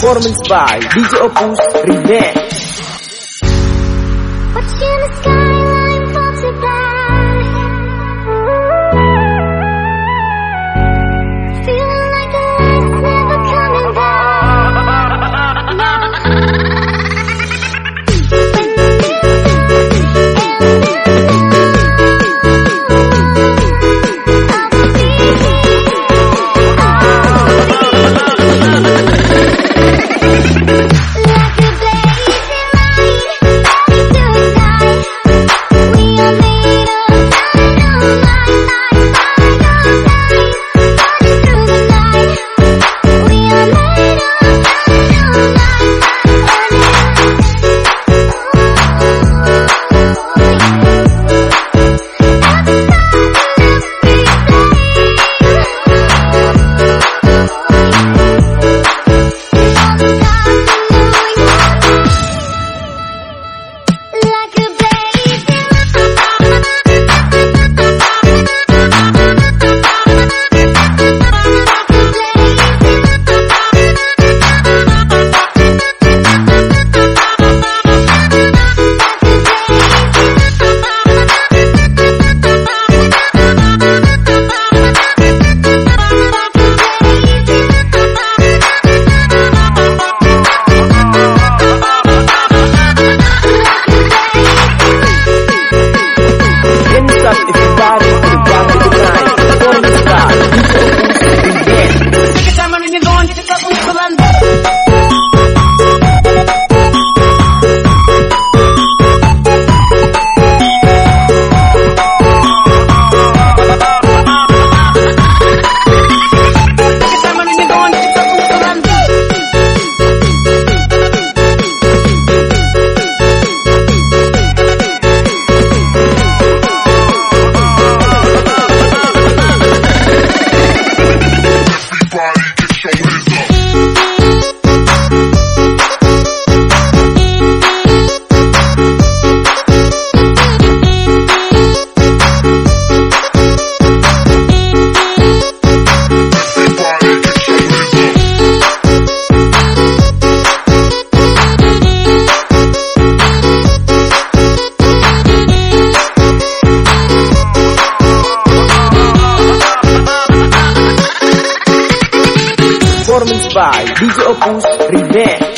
Performance by DJ Opus Remix. Watch in the sky by DJ Opus Remix.